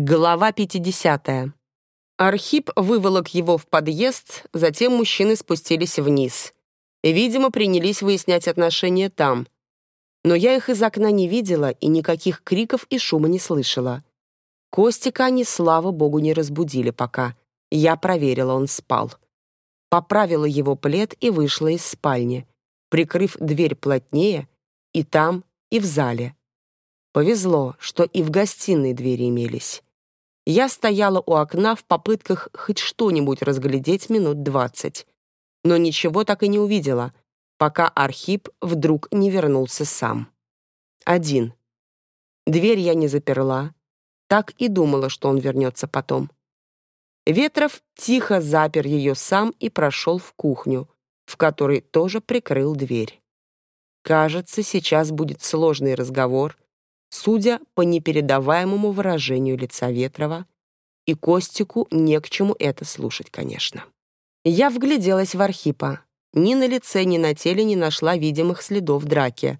Глава 50. Архип выволок его в подъезд, затем мужчины спустились вниз. Видимо, принялись выяснять отношения там. Но я их из окна не видела и никаких криков и шума не слышала. Костика они, слава богу, не разбудили пока. Я проверила, он спал. Поправила его плед и вышла из спальни, прикрыв дверь плотнее и там, и в зале. Повезло, что и в гостиной двери имелись. Я стояла у окна в попытках хоть что-нибудь разглядеть минут двадцать, но ничего так и не увидела, пока Архип вдруг не вернулся сам. Один. Дверь я не заперла, так и думала, что он вернется потом. Ветров тихо запер ее сам и прошел в кухню, в которой тоже прикрыл дверь. Кажется, сейчас будет сложный разговор, судя по непередаваемому выражению лица Ветрова, и Костику не к чему это слушать, конечно. Я вгляделась в Архипа. Ни на лице, ни на теле не нашла видимых следов драки.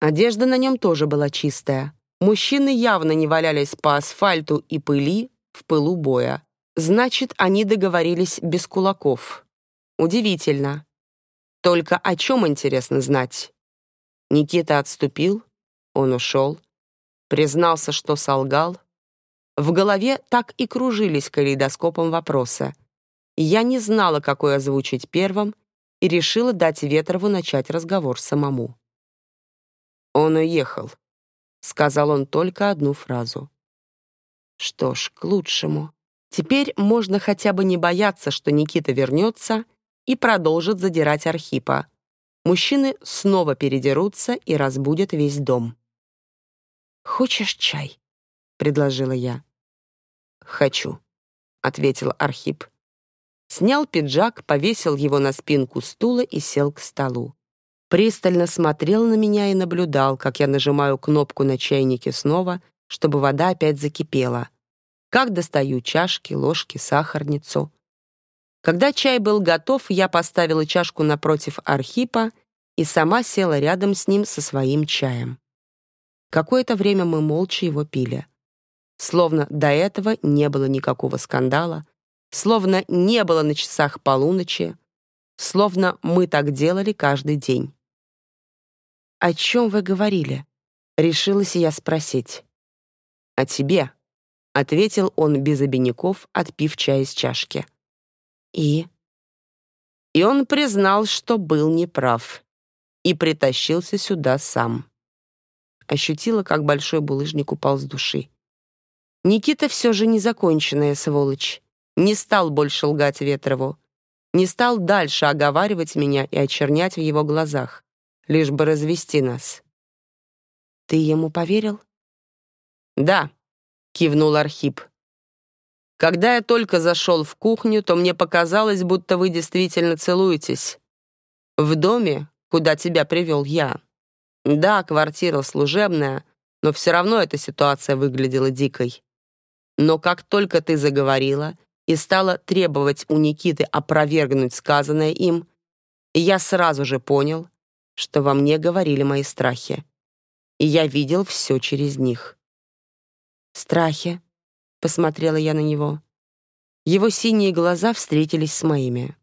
Одежда на нем тоже была чистая. Мужчины явно не валялись по асфальту и пыли в пылу боя. Значит, они договорились без кулаков. Удивительно. Только о чем интересно знать? Никита отступил, он ушел, признался, что солгал. В голове так и кружились калейдоскопом вопроса. Я не знала, какой озвучить первым, и решила дать Ветрову начать разговор самому. «Он уехал», — сказал он только одну фразу. Что ж, к лучшему. Теперь можно хотя бы не бояться, что Никита вернется и продолжит задирать Архипа. Мужчины снова передерутся и разбудят весь дом. «Хочешь чай?» — предложила я. «Хочу», — ответил Архип. Снял пиджак, повесил его на спинку стула и сел к столу. Пристально смотрел на меня и наблюдал, как я нажимаю кнопку на чайнике снова, чтобы вода опять закипела. Как достаю чашки, ложки, сахарницу. Когда чай был готов, я поставила чашку напротив Архипа и сама села рядом с ним со своим чаем. Какое-то время мы молча его пили. Словно до этого не было никакого скандала, словно не было на часах полуночи, словно мы так делали каждый день. «О чем вы говорили?» — решилась я спросить. «О тебе», — ответил он без обиняков, отпив чай из чашки. «И?» И он признал, что был неправ, и притащился сюда сам ощутила, как большой булыжник упал с души. Никита все же незаконченная сволочь. Не стал больше лгать Ветрову. Не стал дальше оговаривать меня и очернять в его глазах, лишь бы развести нас. «Ты ему поверил?» «Да», — кивнул Архип. «Когда я только зашел в кухню, то мне показалось, будто вы действительно целуетесь. В доме, куда тебя привел я. Да, квартира служебная, но все равно эта ситуация выглядела дикой. Но как только ты заговорила и стала требовать у Никиты опровергнуть сказанное им, я сразу же понял, что во мне говорили мои страхи. И я видел все через них. «Страхи?» — посмотрела я на него. Его синие глаза встретились с моими.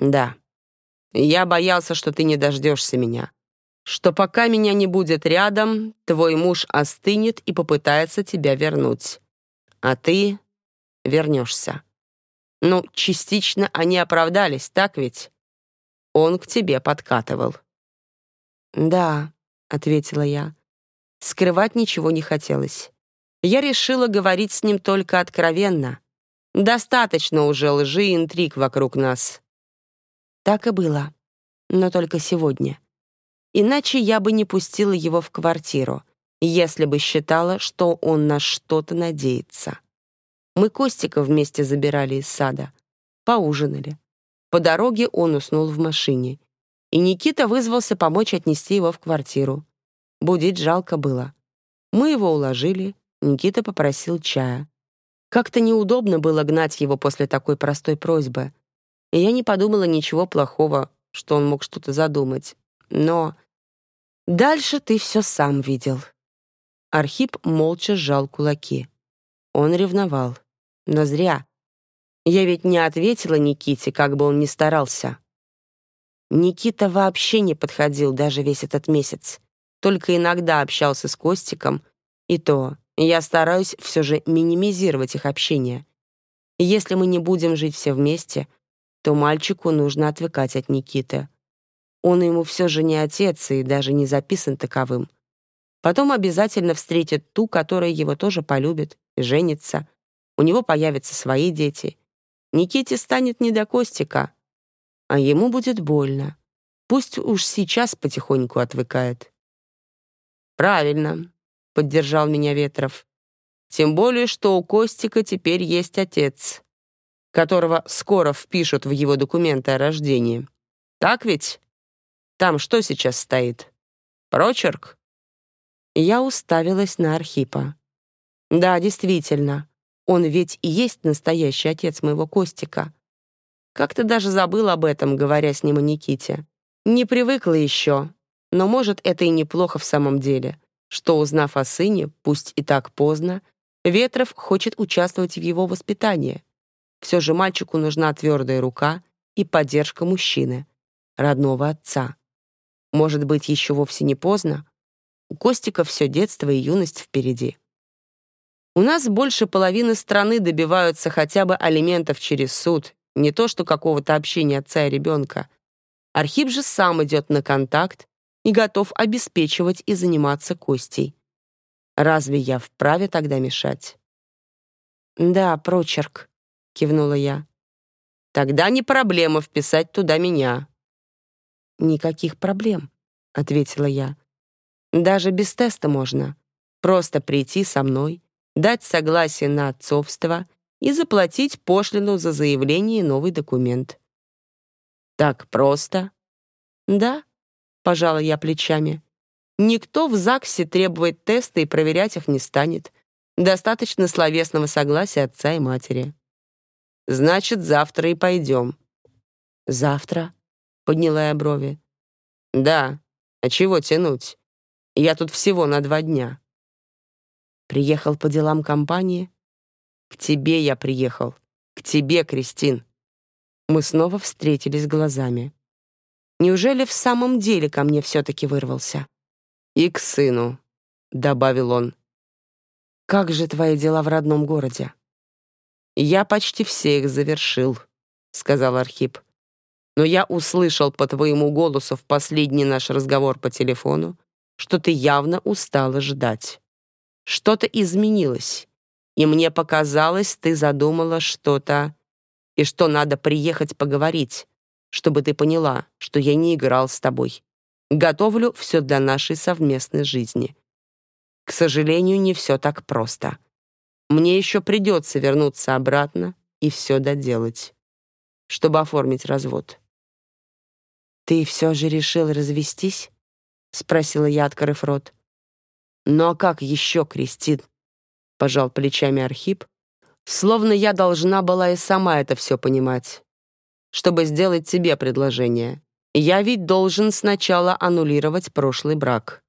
«Да. Я боялся, что ты не дождешься меня что пока меня не будет рядом, твой муж остынет и попытается тебя вернуть. А ты вернешься. Ну, частично они оправдались, так ведь? Он к тебе подкатывал. «Да», — ответила я. Скрывать ничего не хотелось. Я решила говорить с ним только откровенно. Достаточно уже лжи и интриг вокруг нас. Так и было, но только сегодня. Иначе я бы не пустила его в квартиру, если бы считала, что он на что-то надеется. Мы Костика вместе забирали из сада. Поужинали. По дороге он уснул в машине. И Никита вызвался помочь отнести его в квартиру. Будить жалко было. Мы его уложили, Никита попросил чая. Как-то неудобно было гнать его после такой простой просьбы. И я не подумала ничего плохого, что он мог что-то задумать. Но дальше ты все сам видел. Архип молча сжал кулаки. Он ревновал. Но зря. Я ведь не ответила Никите, как бы он ни старался. Никита вообще не подходил даже весь этот месяц. Только иногда общался с Костиком, и то я стараюсь все же минимизировать их общение. Если мы не будем жить все вместе, то мальчику нужно отвыкать от Никиты. Он ему все же не отец и даже не записан таковым. Потом обязательно встретит ту, которая его тоже полюбит, и женится. У него появятся свои дети. Никите станет не до Костика, а ему будет больно. Пусть уж сейчас потихоньку отвыкает. «Правильно», — поддержал меня Ветров. «Тем более, что у Костика теперь есть отец, которого скоро впишут в его документы о рождении. Так ведь? Там что сейчас стоит? Прочерк?» Я уставилась на Архипа. «Да, действительно, он ведь и есть настоящий отец моего Костика. Как-то даже забыл об этом, говоря с ним о Никите. Не привыкла еще, но, может, это и неплохо в самом деле, что, узнав о сыне, пусть и так поздно, Ветров хочет участвовать в его воспитании. Все же мальчику нужна твердая рука и поддержка мужчины, родного отца. Может быть, еще вовсе не поздно? У Костика все детство и юность впереди. У нас больше половины страны добиваются хотя бы алиментов через суд, не то что какого-то общения отца и ребенка. Архип же сам идет на контакт и готов обеспечивать и заниматься Костей. Разве я вправе тогда мешать? «Да, прочерк», — кивнула я. «Тогда не проблема вписать туда меня». «Никаких проблем», — ответила я. «Даже без теста можно. Просто прийти со мной, дать согласие на отцовство и заплатить пошлину за заявление и новый документ». «Так просто?» «Да», пожала я плечами. Никто в ЗАГСе требовать теста и проверять их не станет. Достаточно словесного согласия отца и матери. Значит, завтра и пойдем. Завтра? Подняла я брови. Да, а чего тянуть? Я тут всего на два дня. Приехал по делам компании. К тебе я приехал. К тебе, Кристин. Мы снова встретились глазами. Неужели в самом деле ко мне все-таки вырвался? «И к сыну», — добавил он. «Как же твои дела в родном городе?» «Я почти все их завершил», — сказал Архип. «Но я услышал по твоему голосу в последний наш разговор по телефону, что ты явно устала ждать. Что-то изменилось, и мне показалось, ты задумала что-то, и что надо приехать поговорить, чтобы ты поняла, что я не играл с тобой. Готовлю все для нашей совместной жизни. К сожалению, не все так просто. Мне еще придется вернуться обратно и все доделать, чтобы оформить развод. «Ты все же решил развестись?» — спросила я, открыв рот. «Ну а как еще, Кристин?» — пожал плечами Архип, словно я должна была и сама это все понимать чтобы сделать тебе предложение. Я ведь должен сначала аннулировать прошлый брак.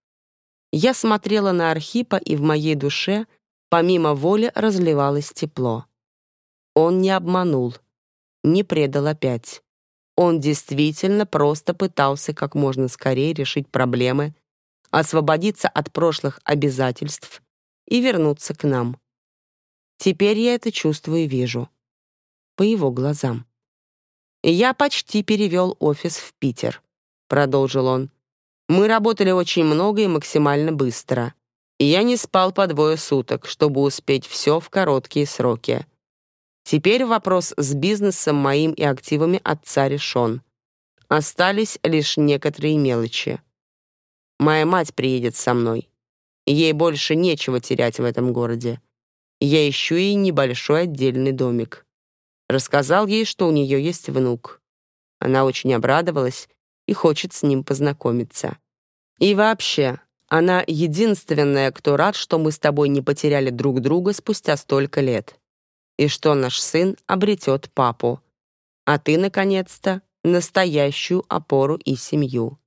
Я смотрела на Архипа, и в моей душе, помимо воли, разливалось тепло. Он не обманул, не предал опять. Он действительно просто пытался как можно скорее решить проблемы, освободиться от прошлых обязательств и вернуться к нам. Теперь я это чувствую и вижу. По его глазам. «Я почти перевел офис в Питер», — продолжил он. «Мы работали очень много и максимально быстро. Я не спал по двое суток, чтобы успеть все в короткие сроки. Теперь вопрос с бизнесом моим и активами отца решен. Остались лишь некоторые мелочи. Моя мать приедет со мной. Ей больше нечего терять в этом городе. Я ищу ей небольшой отдельный домик. Рассказал ей, что у нее есть внук. Она очень обрадовалась и хочет с ним познакомиться. И вообще, она единственная, кто рад, что мы с тобой не потеряли друг друга спустя столько лет. И что наш сын обретет папу. А ты, наконец-то, настоящую опору и семью.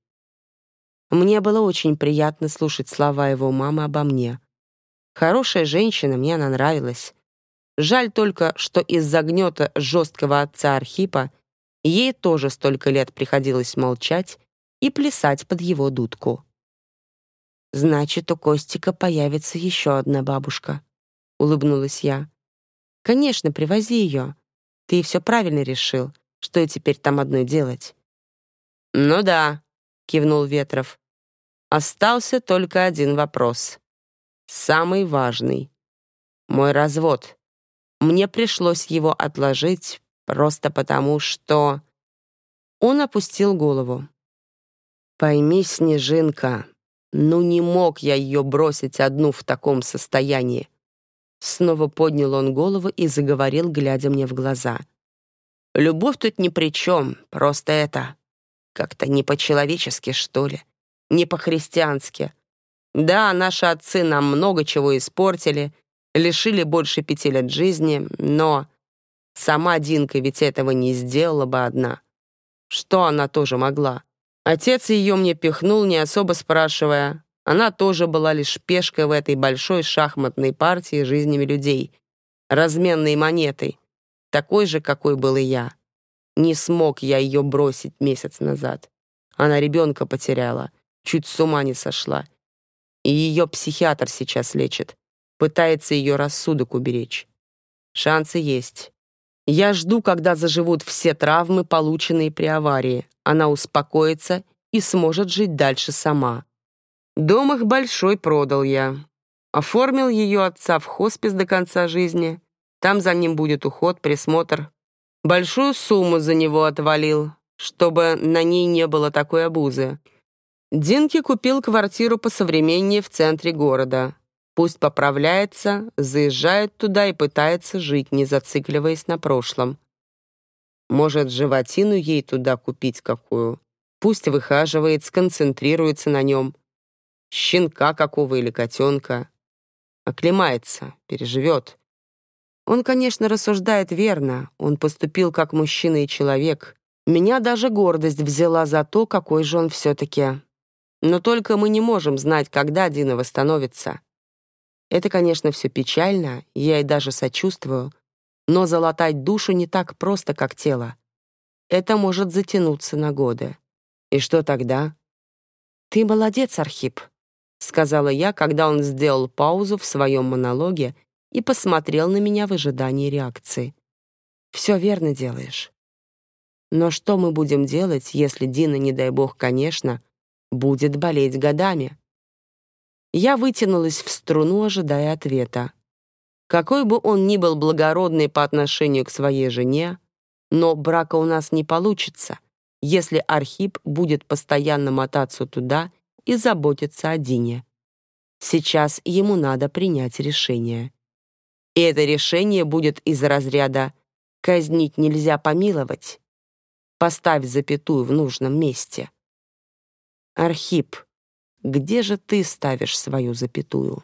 Мне было очень приятно слушать слова его мамы обо мне. Хорошая женщина, мне она нравилась. Жаль только, что из-за гнета жесткого отца Архипа ей тоже столько лет приходилось молчать и плясать под его дудку. «Значит, у Костика появится еще одна бабушка», — улыбнулась я. «Конечно, привози ее. Ты все правильно решил. Что и теперь там одной делать?» «Ну да», — кивнул Ветров. «Остался только один вопрос. Самый важный. Мой развод. Мне пришлось его отложить просто потому, что...» Он опустил голову. «Пойми, Снежинка, ну не мог я ее бросить одну в таком состоянии. Снова поднял он голову и заговорил, глядя мне в глаза. «Любовь тут ни при чем, просто это... Как-то не по-человечески, что ли, не по-христиански. Да, наши отцы нам много чего испортили, лишили больше пяти лет жизни, но сама Динка ведь этого не сделала бы одна. Что она тоже могла? Отец ее мне пихнул, не особо спрашивая. Она тоже была лишь пешкой в этой большой шахматной партии жизнями людей, разменной монетой, такой же, какой был и я. Не смог я ее бросить месяц назад. Она ребенка потеряла, чуть с ума не сошла. И ее психиатр сейчас лечит, пытается ее рассудок уберечь. Шансы есть. Я жду, когда заживут все травмы, полученные при аварии. Она успокоится и сможет жить дальше сама. Дом их большой продал я. Оформил ее отца в хоспис до конца жизни. Там за ним будет уход, присмотр. Большую сумму за него отвалил, чтобы на ней не было такой обузы. Динки купил квартиру посовременнее в центре города. Пусть поправляется, заезжает туда и пытается жить, не зацикливаясь на прошлом. Может, животину ей туда купить какую? Пусть выхаживает, сконцентрируется на нем. Щенка какого или котенка. Оклемается, переживет. Он, конечно, рассуждает верно. Он поступил как мужчина и человек. Меня даже гордость взяла за то, какой же он все-таки. Но только мы не можем знать, когда Дина восстановится. Это, конечно, все печально, я ей даже сочувствую, но залатать душу не так просто, как тело. Это может затянуться на годы. И что тогда? «Ты молодец, Архип», — сказала я, когда он сделал паузу в своем монологе и посмотрел на меня в ожидании реакции. «Все верно делаешь. Но что мы будем делать, если Дина, не дай бог, конечно, будет болеть годами?» Я вытянулась в струну, ожидая ответа. Какой бы он ни был благородный по отношению к своей жене, но брака у нас не получится, если Архип будет постоянно мотаться туда и заботиться о Дине. Сейчас ему надо принять решение. И это решение будет из разряда «казнить нельзя помиловать». Поставь запятую в нужном месте. Архип, где же ты ставишь свою запятую?